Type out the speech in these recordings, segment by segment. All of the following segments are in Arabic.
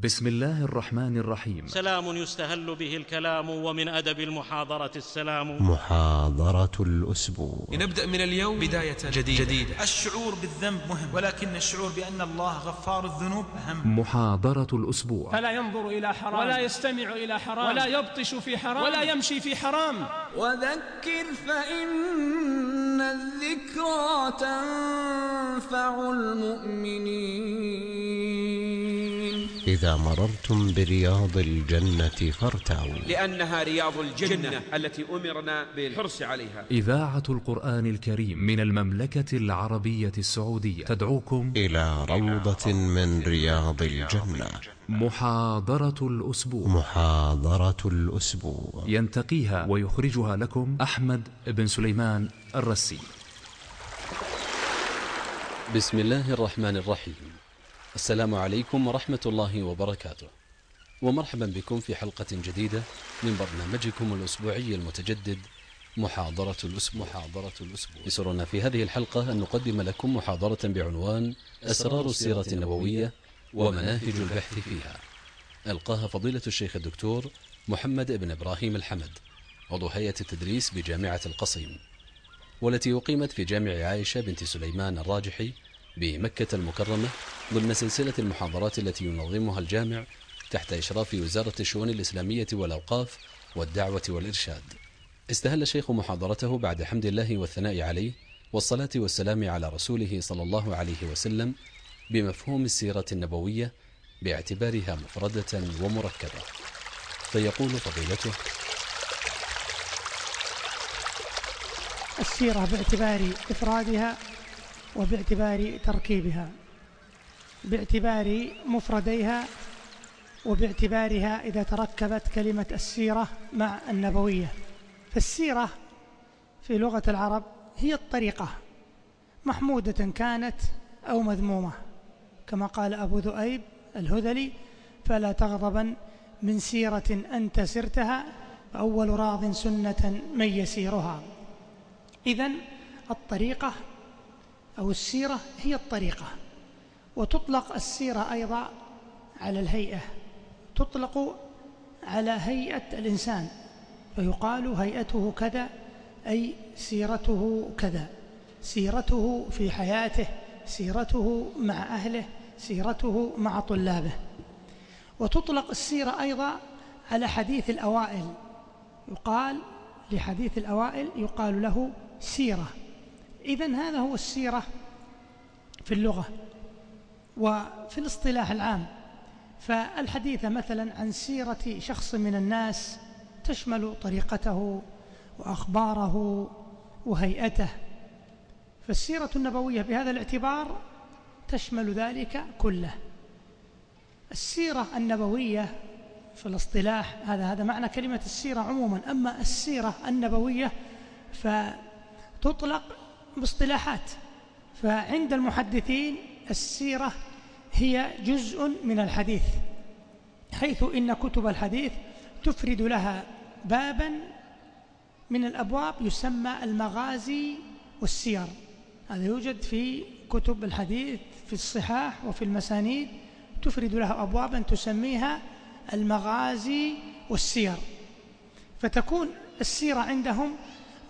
بسم الله الرحمن الرحيم. سلام يستهل به الكلام ومن أدب المحاضرة السلام. محاضرة الأسبوع. لنبدأ من اليوم بداية جديدة, جديدة. الشعور بالذنب مهم ولكن الشعور بأن الله غفار الذنوب أهم. محاضرة الأسبوع. فلا ينظر إلى حرام. ولا يستمع إلى حرام. ولا يبطش في حرام. ولا يمشي في حرام. وذكر فإن الذكرى تنفع المؤمنين. إذا مررتم برياض الجنة فارتعوا. لأنها رياض الجنة التي أمرنا بالحرص عليها. إذاعة القرآن الكريم من المملكة العربية السعودية. تدعوكم إلى روضة من رياض الجنة. محاضرة الأسبوع. محاضرة الأسبوع. ينتقيها ويخرجها لكم أحمد بن سليمان الرسي. بسم الله الرحمن الرحيم. السلام عليكم ورحمة الله وبركاته. ومرحبا بكم في حلقة جديدة من برنامجكم الأسبوعي المتجدد محاضرة الأسبوع. محاضرة الأسبوع. يسرنا في هذه الحلقة أن نقدم لكم محاضرة بعنوان أسرار السيرة النبوية ومناهج البحث فيها. ألقاها فضيلة الشيخ الدكتور محمد بن إبراهيم الحمد عضو هيئة التدريس بجامعة القصيم والتي أقيمت في جامع عائشة بنت سليمان الراجحي بمكة المكرمة ضمن سلسلة المحاضرات التي ينظمها الجامع تحت إشراف وزارة الشؤون الإسلامية والأوقاف والدعوة والإرشاد. استهل الشيخ محاضرته بعد حمد الله والثناء عليه والصلاة والسلام على رسوله صلى الله عليه وسلم بمفهوم السيرة النبوية باعتبارها مفردة ومركبة. فيقول فضيلته السيرة باعتبار إفرادها وباعتبار تركيبها. باعتبار مفرديها وباعتبارها إذا تركبت كلمة السيرة مع النبوية. فالسيرة في لغة العرب هي الطريقة محمودة كانت أو مذمومة. كما قال أبو ذؤيب الهذلي فلا تغضبا من سيرة أنت سرتها أول راض سنة من يسيرها. إذا الطريقة أو السيرة هي الطريقة. وتطلق السيرة أيضا على الهيئة تطلق على هيئة الإنسان فيقال هيئته كذا أي سيرته كذا سيرته في حياته سيرته مع أهله سيرته مع طلابه. وتطلق السيرة أيضا على حديث الأوائل يقال لحديث الأوائل يقال له سيرة. إذا هذا هو السيرة في اللغة. وفي الاصطلاح العام فالحديث مثلا عن سيرة شخص من الناس تشمل طريقته وأخباره وهيئته. فالسيرة النبوية بهذا الاعتبار تشمل ذلك كله. السيرة النبوية في الاصطلاح هذا هذا معنى كلمة السيرة عموما. أما السيرة النبوية فتطلق باصطلاحات. فعند المحدثين السيرة هي جزء من الحديث حيث إن كتب الحديث تفرد لها بابا من الأبواب يسمى المغازي والسير. هذا يوجد في كتب الحديث في الصحاح وفي المسانيد تفرد لها أبوابا تسميها المغازي والسير. فتكون السيرة عندهم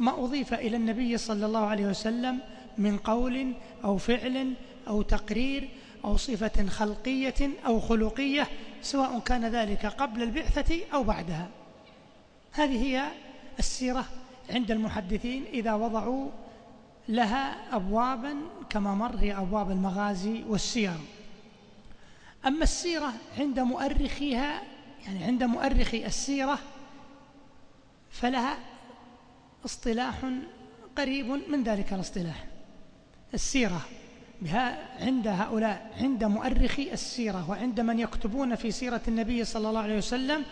ما أضيف إلى النبي صلى الله عليه وسلم من قول أو فعل أو تقرير أو صفة خلقية أو خلقية سواء كان ذلك قبل البعثة أو بعدها. هذه هي السيرة عند المحدثين إذا وضعوا لها أبوابا كما مر هي أبواب المغازي والسير أما السيرة عند مؤرخيها يعني عند مؤرخي السيرة فلها اصطلاح قريب من ذلك الاصطلاح. السيرة عند هؤلاء عند مؤرخي السيرة وعند من يكتبون في سيرة النبي صلى الله عليه وسلم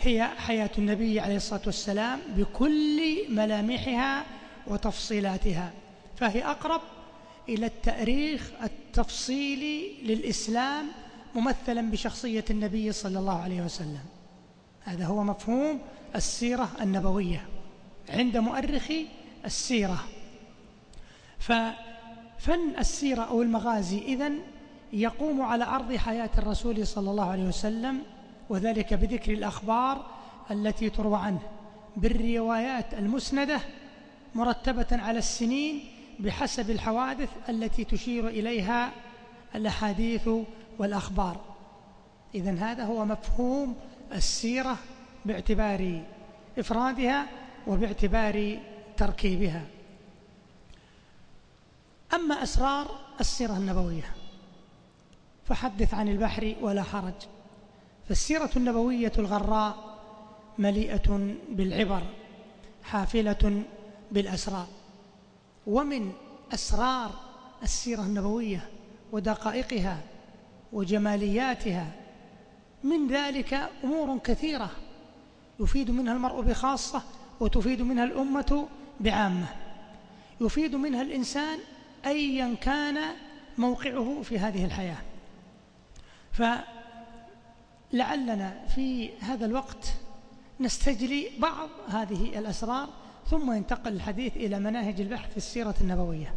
هي حياة النبي عليه الصلاة والسلام بكل ملامحها وتفصيلاتها. فهي أقرب إلى التأريخ التفصيلي للإسلام ممثلا بشخصية النبي صلى الله عليه وسلم. هذا هو مفهوم السيرة النبوية عند مؤرخي السيرة. ففن السيرة أو المغازي. إذن يقوم على عرض حياة الرسول صلى الله عليه وسلم وذلك بذكر الأخبار التي تروى عنه بالروايات المسندة مرتبة على السنين بحسب الحوادث التي تشير إليها الأحاديث والأخبار. إذا هذا هو مفهوم السيرة باعتبار إفرادها وباعتبار تركيبها. أما أسرار السيرة النبوية فحدث عن البحر ولا حرج. فالسيرة النبوية الغراء مليئة بالعبر حافلة بالأسرار. ومن أسرار السيرة النبوية ودقائقها وجمالياتها من ذلك أمور كثيرة يفيد منها المرء بخاصة وتفيد منها الأمة بعامة. يفيد منها الإنسان أيا كان موقعه في هذه الحياة. فلعلنا في هذا الوقت نستجلي بعض هذه الأسرار ثم ينتقل الحديث إلى مناهج البحث في السيرة النبوية.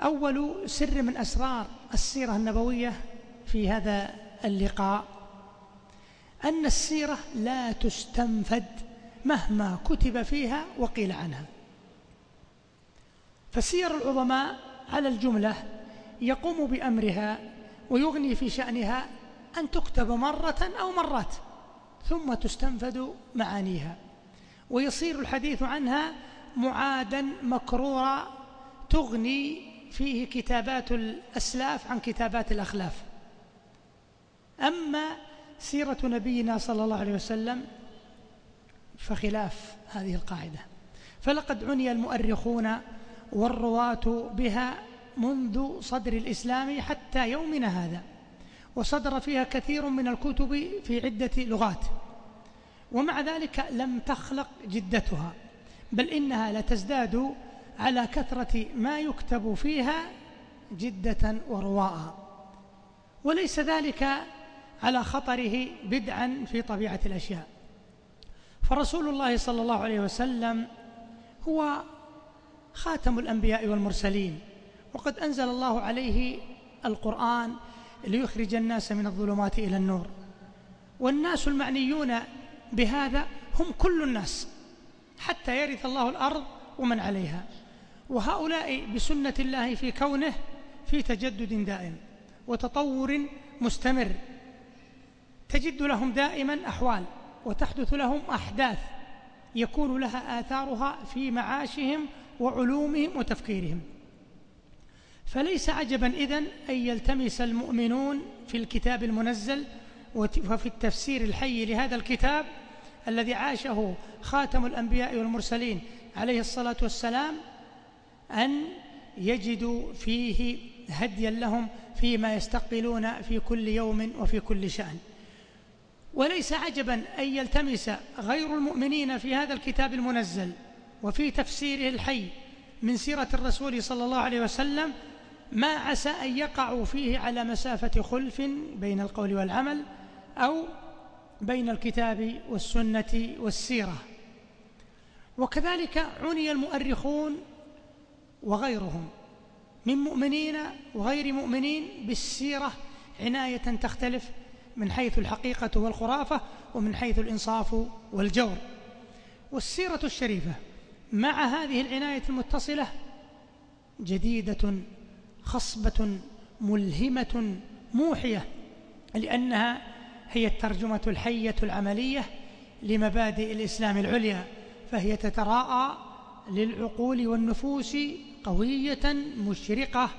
أول سر من أسرار السيرة النبوية في هذا اللقاء أن السيرة لا تستنفد مهما كتب فيها وقيل عنها. فسير العظماء على الجملة يقوم بأمرها ويغني في شأنها أن تكتب مرة أو مرات ثم تستنفد معانيها. ويصير الحديث عنها معادا مكرورا تغني فيه كتابات الأسلاف عن كتابات الأخلاف. أما سيرة نبينا صلى الله عليه وسلم فخلاف هذه القاعدة. فلقد عني المؤرخون والرواة بها منذ صدر الإسلام حتى يومنا هذا وصدر فيها كثير من الكتب في عدة لغات. ومع ذلك لم تخلق جدتها بل إنها لتزداد على كثرة ما يكتب فيها جدة ورواء. وليس ذلك على خطره بدعا في طبيعة الأشياء. فرسول الله صلى الله عليه وسلم هو خاتم الأنبياء والمرسلين. وقد أنزل الله عليه القرآن ليخرج الناس من الظلمات إلى النور. والناس المعنيون بهذا هم كل الناس حتى يرث الله الأرض ومن عليها. وهؤلاء بسنة الله في كونه في تجدد دائم وتطور مستمر. تجد لهم دائما أحوال وتحدث لهم أحداث يكون لها آثارها في معاشهم وعلومهم وتفكيرهم. فليس عجبا إذن أن يلتمس المؤمنون في الكتاب المنزل وفي التفسير الحي لهذا الكتاب الذي عاشه خاتم الأنبياء والمرسلين عليه الصلاة والسلام أن يجدوا فيه هديا لهم فيما يستقبلون في كل يوم وفي كل شأن. وليس عجبا أن يلتمس غير المؤمنين في هذا الكتاب المنزل وفي تفسيره الحي من سيرة الرسول صلى الله عليه وسلم ما عسى أن يقعوا فيه على مسافة خلف بين القول والعمل أو بين الكتاب والسنة والسيرة. وكذلك عني المؤرخون وغيرهم من مؤمنين وغير مؤمنين بالسيرة عناية تختلف من حيث الحقيقة والخرافة ومن حيث الإنصاف والجور. والسيرة الشريفة مع هذه العناية المتصلة جديدة خصبة ملهمة موحية لأنها هي الترجمة الحية العملية لمبادئ الإسلام العليا فهي تتراءى للعقول والنفوس قوية مشرقة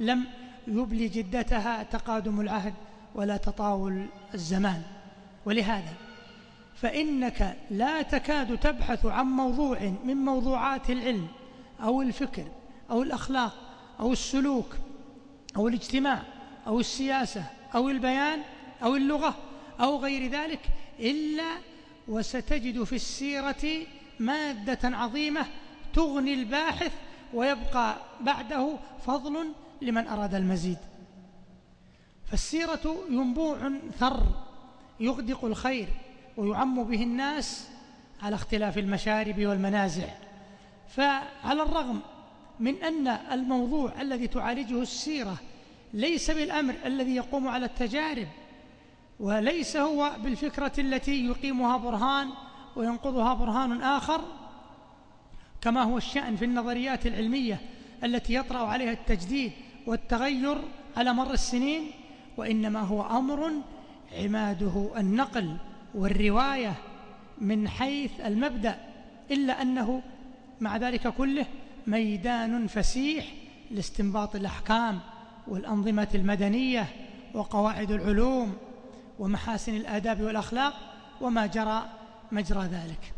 لم يبلي جدتها تقادم العهد ولا تطاول الزمان. ولهذا فإنك لا تكاد تبحث عن موضوع من موضوعات العلم أو الفكر أو الأخلاق أو السلوك أو الاجتماع أو السياسة أو البيان أو اللغة أو غير ذلك إلا وستجد في السيرة مادة عظيمة تغني الباحث ويبقى بعده فضل لمن أراد المزيد. فالسيرة ينبوع ثر يغدق الخير ويعم به الناس على اختلاف المشارب والمنازع. فعلى الرغم من أن الموضوع الذي تعالجه السيرة ليس بالأمر الذي يقوم على التجارب وليس هو بالفكرة التي يقيمها برهان وينقضها برهان آخر كما هو الشأن في النظريات العلمية التي يطرأ عليها التجديد والتغير على مر السنين وإنما هو أمر عماده النقل. والرواية من حيث المبدأ إلا أنه مع ذلك كله ميدان فسيح لاستنباط الأحكام والأنظمة المدنية وقواعد العلوم ومحاسن الآداب والأخلاق وما جرى مجرى ذلك.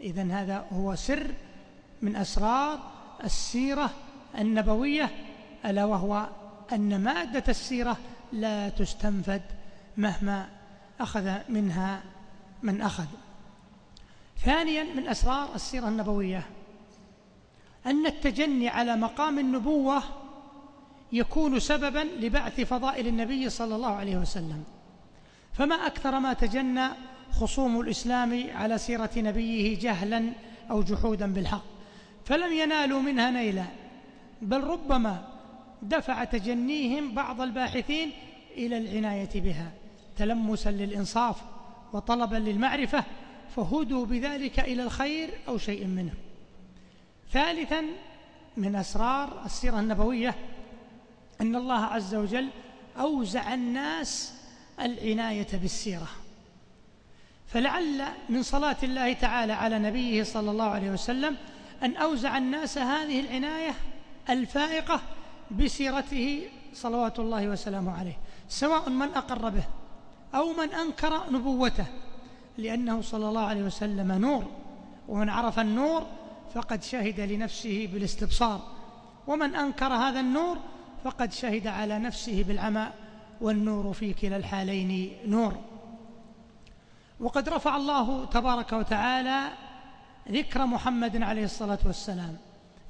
إذن هذا هو سر من أسرار السيرة النبوية ألا وهو أن مادة السيرة لا تستنفد مهما أخذ منها من أخذ. ثانيا من أسرار السيرة النبوية أن التجني على مقام النبوة يكون سببا لبعث فضائل النبي صلى الله عليه وسلم. فما أكثر ما تجنى خصوم الإسلام على سيرة نبيه جهلا أو جحودا بالحق. فلم ينالوا منها نيلا بل ربما دفع تجنيهم بعض الباحثين إلى العناية بها. تلمسا للإنصاف وطلبا للمعرفة فهدوا بذلك إلى الخير أو شيء منه. ثالثا من أسرار السيرة النبوية أن الله عز وجل أوزع الناس العناية بالسيرة. فلعل من صلاة الله تعالى على نبيه صلى الله عليه وسلم أن أوزع الناس هذه العناية الفائقة بسيرته صلوات الله وسلامه عليه سواء من أقر به. أو من أنكر نبوته لأنه صلى الله عليه وسلم نور ومن عرف النور فقد شهد لنفسه بالاستبصار ومن أنكر هذا النور فقد شهد على نفسه بالعمى والنور في كلا الحالين نور. وقد رفع الله تبارك وتعالى ذكر محمد عليه الصلاة والسلام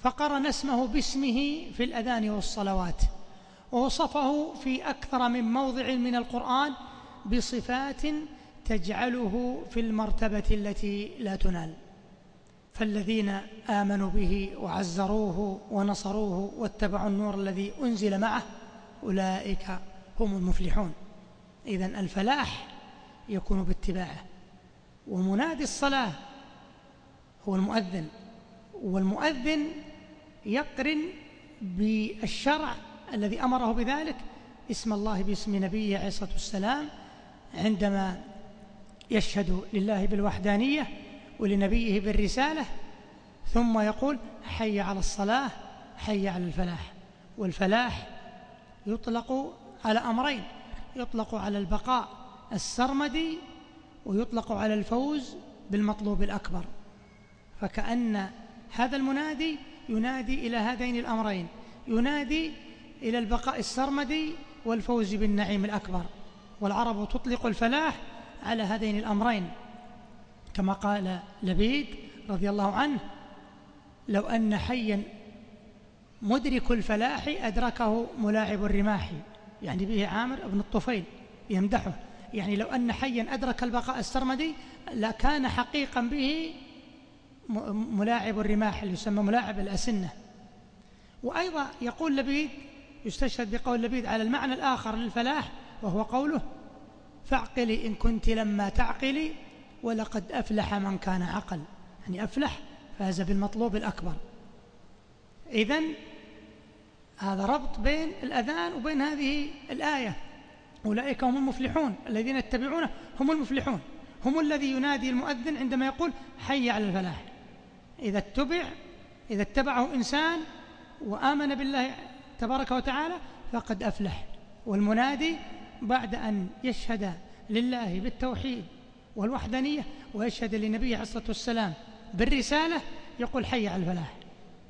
فقرن اسمه باسمه في الأذان والصلوات ووصفه في أكثر من موضع من القرآن بصفات تجعله في المرتبة التي لا تنال. فالذين آمنوا به وعزروه ونصروه واتبعوا النور الذي أنزل معه أولئك هم المفلحون. إذا الفلاح يكون باتباعه ومنادي الصلاة هو المؤذن والمؤذن يقرن بالشرع الذي أمره بذلك اسم الله باسم نبيه عليه الصلاة والسلام عندما يشهد لله بالوحدانية ولنبيه بالرسالة ثم يقول حي على الصلاة حي على الفلاح والفلاح يطلق على أمرين يطلق على البقاء السرمدي ويطلق على الفوز بالمطلوب الأكبر. فكأن هذا المنادي ينادي إلى هذين الأمرين ينادي إلى البقاء السرمدي والفوز بالنعيم الأكبر. والعرب تطلق الفلاح على هذين الأمرين. كما قال لبيد رضي الله عنه لو أن حيا مدرك الفلاح أدركه ملاعب الرماح. يعني به عامر بن الطفيل يمدحه. يعني لو أن حيا أدرك البقاء السرمدي لكان حقيقا به ملاعب الرماح اللي يسمى ملاعب الأسنة. وأيضا يقول لبيد يستشهد بقول لبيد على المعنى الآخر للفلاح وهو قوله فاعقلي إن كنت لما تعقلي ولقد أفلح من كان عقل. يعني أفلح فاز بالمطلوب الأكبر. إذن هذا ربط بين الأذان وبين هذه الآية. أولئك هم المفلحون. الذين يتبعونه هم المفلحون. هم الذي ينادي المؤذن عندما يقول حي على الفلاح. إذا اتبع إذا اتبعه إنسان وآمن بالله تبارك وتعالى فقد أفلح. والمنادي بعد أن يشهد لله بالتوحيد والوحدانية ويشهد للنبي عليه الصلاة والسلام بالرسالة يقول حي على الفلاح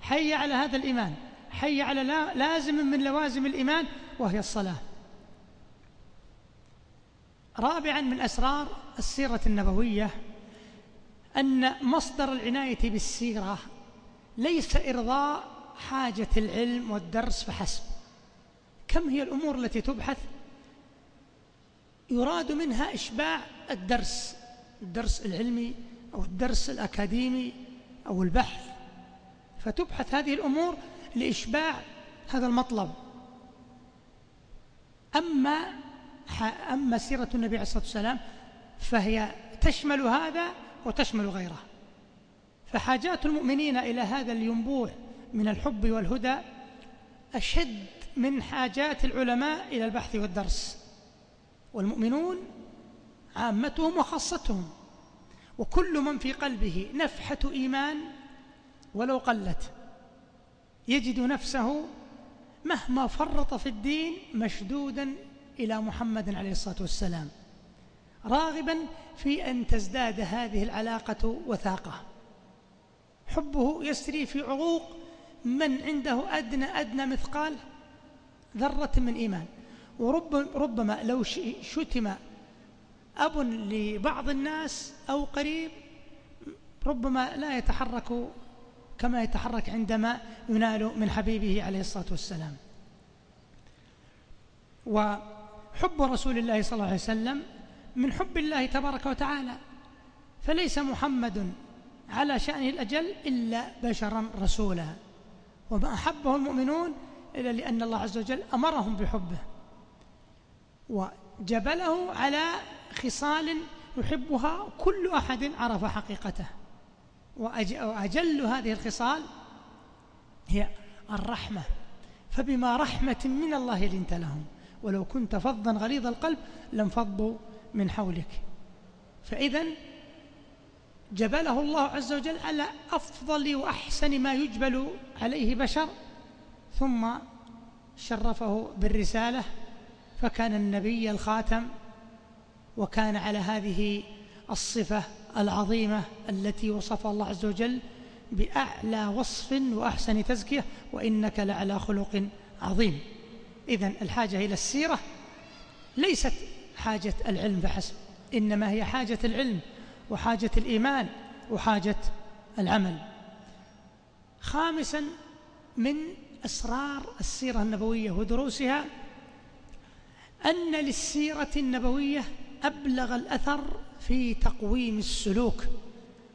حي على هذا الإيمان حي على لازم من لوازم الإيمان وهي الصلاة. رابعا من أسرار السيرة النبوية أن مصدر العناية بالسيرة ليس إرضاء حاجة العلم والدرس فحسب. كم هي الأمور التي تبحث؟ يراد منها إشباع الدرس الدرس العلمي أو الدرس الأكاديمي أو البحث. فتبحث هذه الأمور لإشباع هذا المطلب. أما أما سيرة النبي عليه الصلاة والسلام فهي تشمل هذا وتشمل غيره. فحاجات المؤمنين إلى هذا الينبوع من الحب والهدى أشد من حاجات العلماء إلى البحث والدرس. والمؤمنون عامتهم وخاصتهم وكل من في قلبه نفحة إيمان ولو قلت. يجد نفسه مهما فرط في الدين مشدودا إلى محمد عليه الصلاة والسلام راغبا في أن تزداد هذه العلاقة وثاقة. حبه يسري في عروق من عنده أدنى أدنى مثقال ذرة من إيمان. وربما لو شتم أب لبعض الناس أو قريب ربما لا يتحرك كما يتحرك عندما ينال من حبيبه عليه الصلاة والسلام. وحب رسول الله صلى الله عليه وسلم من حب الله تبارك وتعالى فليس محمد على شأنه الأجل إلا بشرا رسولا. وما أحبه المؤمنون إلا لأن الله عز وجل أمرهم بحبه. وجبله على خصال يحبها كل أحد عرف حقيقته. وأجل هذه الخصال هي الرحمة. فبما رحمة من الله لنت لهم. ولو كنت فظا غليظ القلب لانفضوا من حولك. فإذا جبله الله عز وجل على أفضل وأحسن ما يجبل عليه بشر ثم شرفه بالرسالة فكان النبي الخاتم وكان على هذه الصفة العظيمة التي وصفها الله عز وجل بأعلى وصف وأحسن تزكية وإنك لعلى خلق عظيم. إذن الحاجة إلى السيرة ليست حاجة العلم فحسب إنما هي حاجة العلم وحاجة الإيمان وحاجة العمل. خامسا من أسرار السيرة النبوية ودروسها أن للسيرة النبوية أبلغ الأثر في تقويم السلوك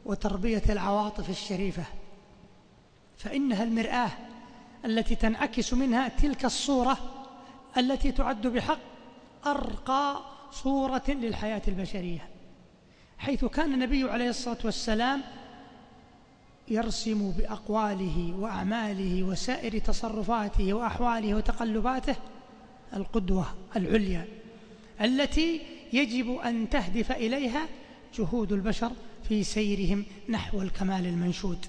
وتربية العواطف الشريفة فإنها المرآة التي تنعكس منها تلك الصورة التي تعد بحق أرقى صورة للحياة البشرية حيث كان النبي عليه الصلاة والسلام يرسم بأقواله وأعماله وسائر تصرفاته وأحواله وتقلباته القدوة العليا التي يجب أن تهدف إليها جهود البشر في سيرهم نحو الكمال المنشود.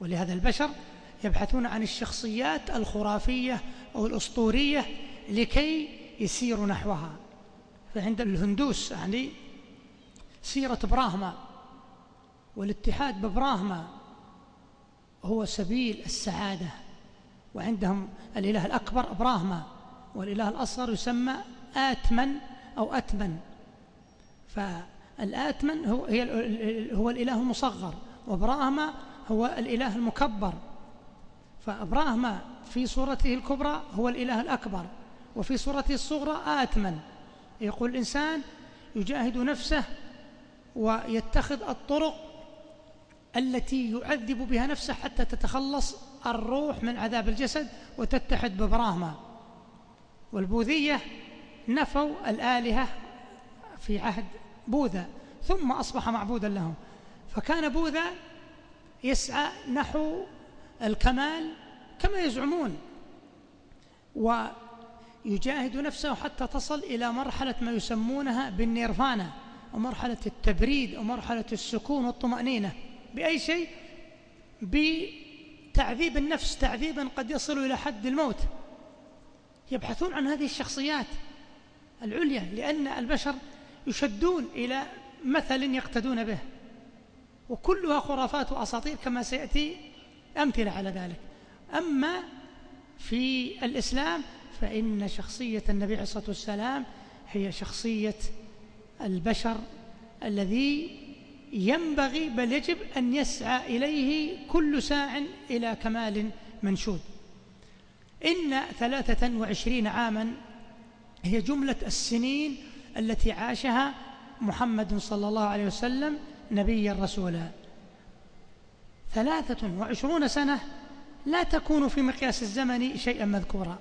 ولهذا البشر يبحثون عن الشخصيات الخرافية أو الأسطورية لكي يسيروا نحوها. فعند الهندوس يعني سيرة براهما والاتحاد ببراهما هو سبيل السعادة وعندهم الإله الأكبر براهما. والإله الأصغر يسمى آتمن أو أتمن. فالآتمن هو, هو الإله المصغر وبراهما هو الإله المكبر. فأبراهما في صورته الكبرى هو الإله الأكبر وفي صورته الصغرى آتمن. يقول الإنسان يجاهد نفسه ويتخذ الطرق التي يعذب بها نفسه حتى تتخلص الروح من عذاب الجسد وتتحد ببراهما والبوذية نفوا الآلهة في عهد بوذا ثم أصبح معبودا لهم. فكان بوذا يسعى نحو الكمال كما يزعمون ويجاهد نفسه حتى تصل إلى مرحلة ما يسمونها بالنيرفانا ومرحلة التبريد ومرحلة السكون والطمأنينة بأي شيء؟ بتعذيب النفس تعذيبا قد يصل إلى حد الموت. يبحثون عن هذه الشخصيات العليا لأن البشر يشدون إلى مثل يقتدون به وكلها خرافات وأساطير كما سيأتي أمثلة على ذلك. أما في الإسلام فإن شخصية النبي عليه الصلاة والسلام هي شخصية البشر الذي ينبغي بل يجب أن يسعى إليه كل ساع إلى كمال منشود. إن ثلاثة وعشرين عاما هي جملة السنين التي عاشها محمد صلى الله عليه وسلم نبيا رسولا. ثلاثة وعشرون سنة لا تكون في مقياس الزمن شيئا مذكورا.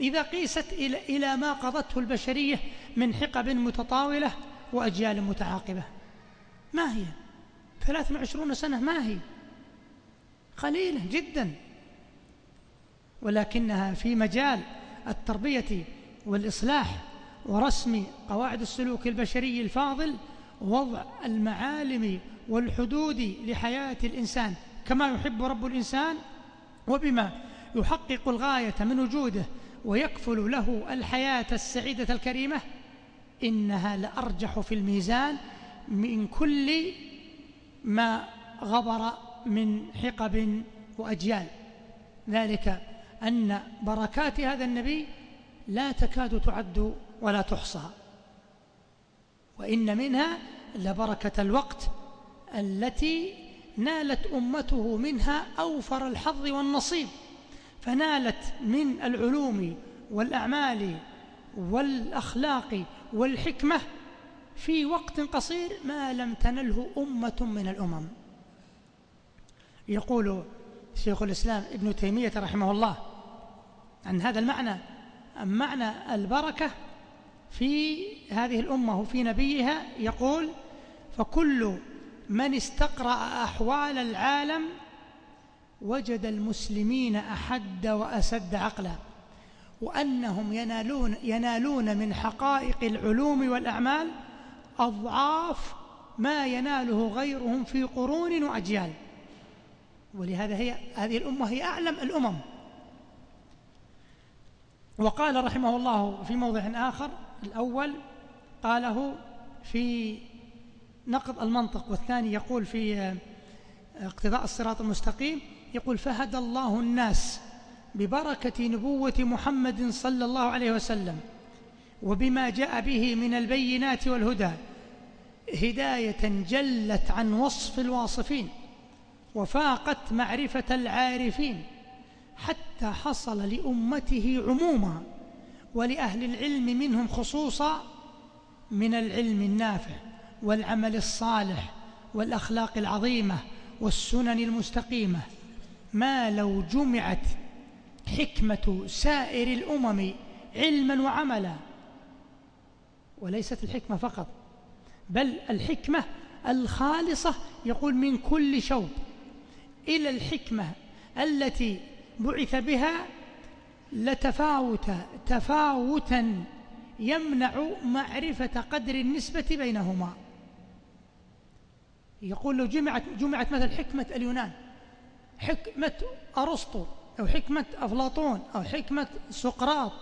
إذا قيست إلى ما قضته البشرية من حقب متطاولة وأجيال متعاقبة. ما هي؟ ثلاث وعشرون سنة ما هي؟ قليلة جدا. ولكنها في مجال التربية والإصلاح ورسم قواعد السلوك البشري الفاضل وضع المعالم والحدود لحياة الإنسان. كما يحب رب الإنسان وبما يحقق الغاية من وجوده ويكفل له الحياة السعيدة الكريمة إنها لأرجح في الميزان من كل ما غبر من حقب وأجيال. ذلك أن بركات هذا النبي لا تكاد تعد ولا تحصى وإن منها لبركة الوقت التي نالت أمته منها أوفر الحظ والنصيب فنالت من العلوم والأعمال والأخلاق والحكمة في وقت قصير ما لم تنله أمة من الأمم. يقول شيخ الإسلام ابن تيمية رحمه الله عن هذا المعنى معنى البركة في هذه الأمة وفي نبيها يقول فكل من استقرأ أحوال العالم وجد المسلمين أحد وأسد عقلا وأنهم ينالون, ينالون من حقائق العلوم والأعمال أضعاف ما يناله غيرهم في قرون وأجيال. ولهذا هي هذه الأمة هي أعلم الأمم. وقال رحمه الله في موضع آخر الأول قاله في نقض المنطق والثاني يقول في اقتضاء الصراط المستقيم يقول فهدى الله الناس ببركة نبوة محمد صلى الله عليه وسلم وبما جاء به من البينات والهدى هداية جلت عن وصف الواصفين وفاقت معرفة العارفين حتى حصل لأمته عموما ولأهل العلم منهم خصوصا من العلم النافع والعمل الصالح والأخلاق العظيمة والسنن المستقيمة. ما لو جمعت حكمة سائر الأمم علما وعملا وليست الحكمة فقط بل الحكمة الخالصة يقول من كل شوب إلى الحكمة التي بعث بها لتفاوت تفاوتا يمنع معرفة قدر النسبة بينهما. يقول لو جمعت, جمعت مثل حكمة اليونان حكمة أرسطو أو حكمة أفلاطون أو حكمة سقراط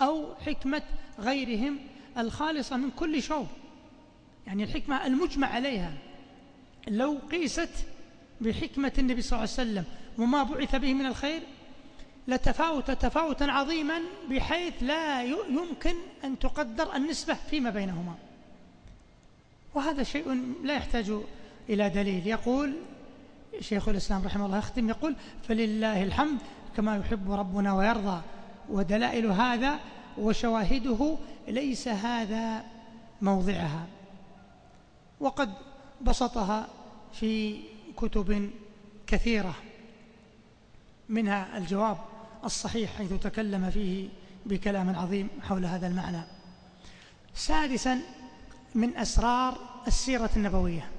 أو حكمة غيرهم الخالصة من كل شوب. يعني الحكمة المجمع عليها. لو قيست بحكمة النبي صلى الله عليه وسلم وما بعث به من الخير لتفاوت تفاوتا عظيما بحيث لا يمكن أن تقدر النسبة فيما بينهما. وهذا شيء لا يحتاج إلى دليل. يقول شيخ الإسلام رحمه الله يختم يقول فلله الحمد كما يحب ربنا ويرضى. ودلائل هذا وشواهده ليس هذا موضعها. وقد بسطها في كتب كثيرة. منها الجواب الصحيح حيث تكلم فيه بكلام عظيم حول هذا المعنى. سادسا من أسرار السيرة النبوية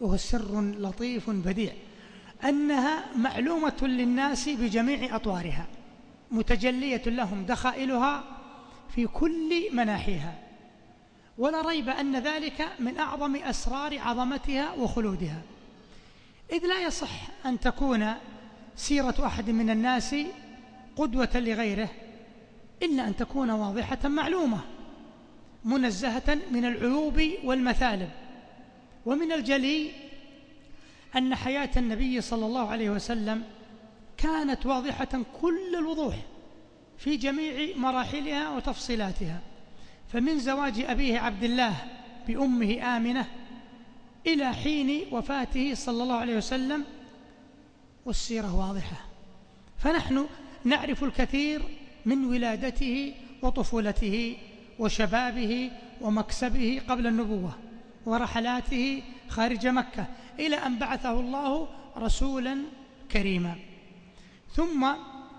وهو سر لطيف بديع أنها معلومة للناس بجميع أطوارها متجلية لهم دخائلها في كل مناحيها. ولا ريب أن ذلك من أعظم أسرار عظمتها وخلودها. إذ لا يصح أن تكون سيرة أحد من الناس قدوة لغيره إلا أن تكون واضحة معلومة منزهة من العيوب والمثالب. ومن الجلي أن حياة النبي صلى الله عليه وسلم كانت واضحة كل الوضوح في جميع مراحلها وتفصيلاتها. فمن زواج أبيه عبد الله بأمه آمنة إلى حين وفاته صلى الله عليه وسلم والسيرة واضحة. فنحن نعرف الكثير من ولادته وطفولته وشبابه ومكسبه قبل النبوة ورحلاته خارج مكة إلى أن بعثه الله رسولا كريما. ثم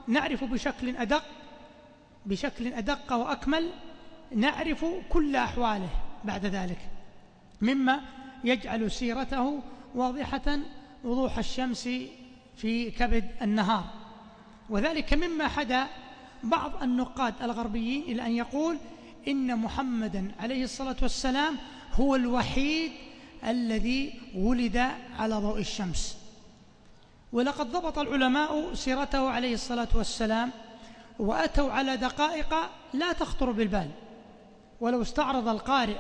نعرف بشكل أدق بشكل أدق وأكمل نعرف كل أحواله بعد ذلك مما يجعل سيرته واضحة وضوح الشمس في كبد النهار. وذلك مما حدا بعض النقاد الغربيين إلى أن يقول إن محمدا عليه الصلاة والسلام هو الوحيد الذي ولد على ضوء الشمس. ولقد ضبط العلماء سيرته عليه الصلاة والسلام وأتوا على دقائق لا تخطر بالبال. ولو استعرض القارئ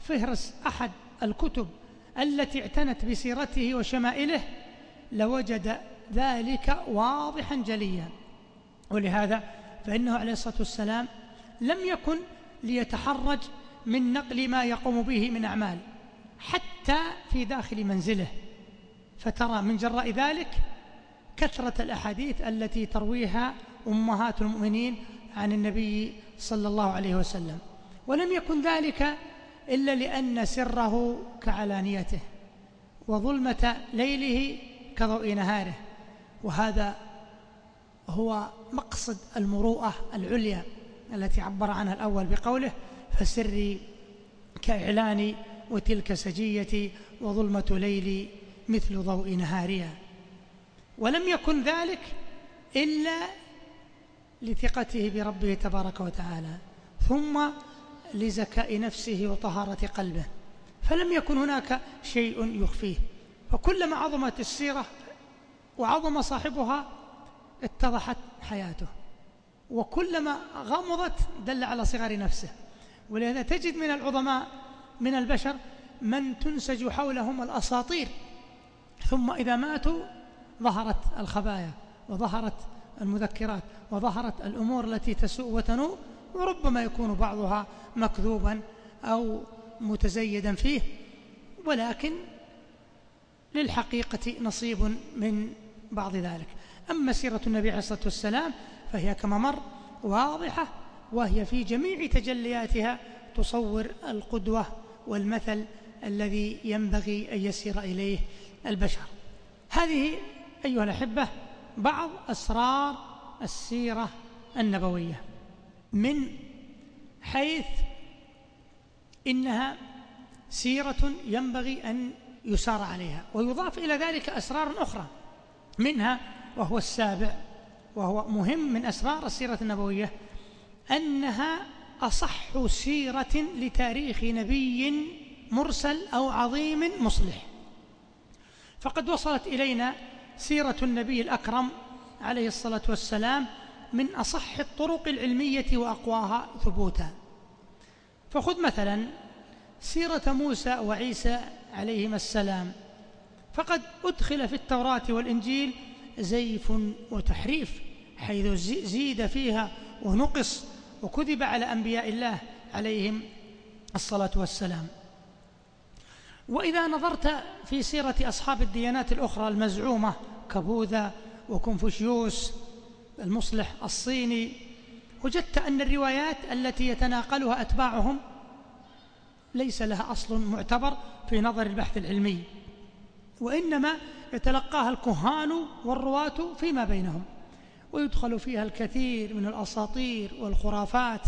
فهرس أحد الكتب التي اعتنت بسيرته وشمائله لوجد ذلك واضحا جليا. ولهذا فإنه عليه الصلاة والسلام لم يكن ليتحرج من نقل ما يقوم به من أعمال حتى في داخل منزله. فترى من جراء ذلك كثرة الأحاديث التي ترويها أمهات المؤمنين عن النبي صلى الله عليه وسلم. ولم يكن ذلك إلا لأن سره كعلانيته وظلمة ليله كضوء نهاره. وهذا هو مقصد المروءة العليا التي عبر عنها الأول بقوله فسري كإعلاني وتلك سجيتي وظلمة ليلي مثل ضوء نهارها ولم يكن ذلك إلا لثقته بربه تبارك وتعالى ثم لزكاء نفسه وطهارة قلبه. فلم يكن هناك شيء يخفيه. فكلما عظمت السيرة وعظم صاحبها اتضحت حياته. وكلما غمضت دل على صغر نفسه. ولهذا تجد من العظماء من البشر من تنسج حولهم الأساطير. ثم إذا ماتوا ظهرت الخبايا وظهرت المذكرات وظهرت الأمور التي تسوء وتنوء وربما يكون بعضها مكذوبا أو متزيدا فيه. ولكن للحقيقة نصيب من بعض ذلك. أما سيرة النبي عليه الصلاة والسلام فهي كما مر واضحة وهي في جميع تجلياتها تصور القدوة والمثل الذي ينبغي أن يسير إليه البشر. هذه أيها الأحبة بعض أسرار السيرة النبوية من حيث إنها سيرة ينبغي أن يسار عليها ويضاف إلى ذلك أسرار أخرى منها وهو السابع وهو مهم من أسرار السيرة النبوية أنها أصح سيرة لتاريخ نبي مرسل أو عظيم مصلح. فقد وصلت إلينا سيرة النبي الأكرم عليه الصلاة والسلام من أصح الطرق العلمية وأقواها ثبوتا. فخذ مثلا سيرة موسى وعيسى عليهما السلام. فقد أدخل في التوراة والإنجيل زيف وتحريف حيث زيد فيها ونقص وكذب على أنبياء الله عليهم الصلاة والسلام. وإذا نظرت في سيرة أصحاب الديانات الأخرى المزعومة كبوذا وكونفوشيوس المصلح الصيني وجدت أن الروايات التي يتناقلها أتباعهم ليس لها أصل معتبر في نظر البحث العلمي وإنما يتلقاها الكهان والرواة فيما بينهم ويدخل فيها الكثير من الأساطير والخرافات.